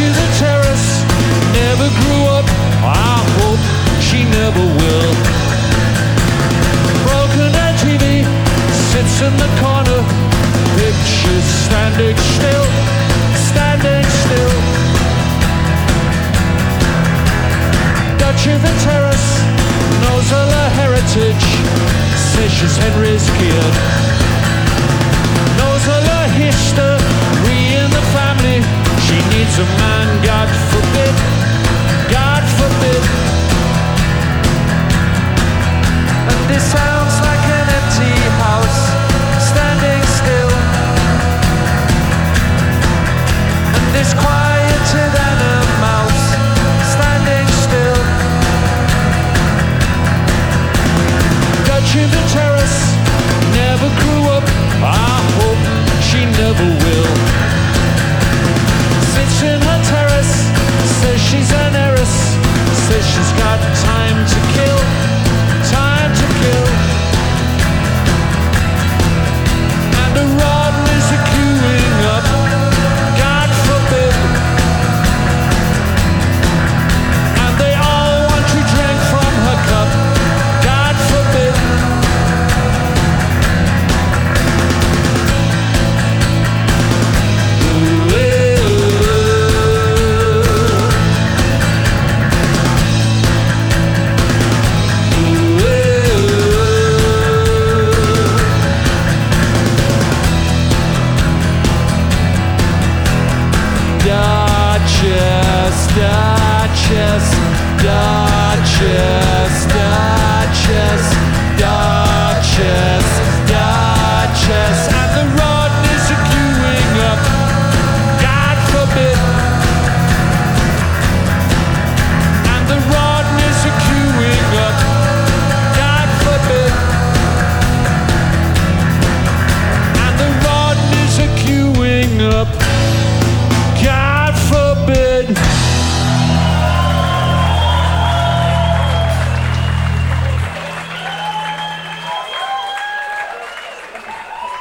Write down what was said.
she's the Terrace never grew up. I hope she never will. Broken down TV sits in the corner, pictures standing still, standing still. Duchess the terrace knows all her heritage, says she's Henry's kid. Duchess the terrace, never Duchess, Duchess, Duchess.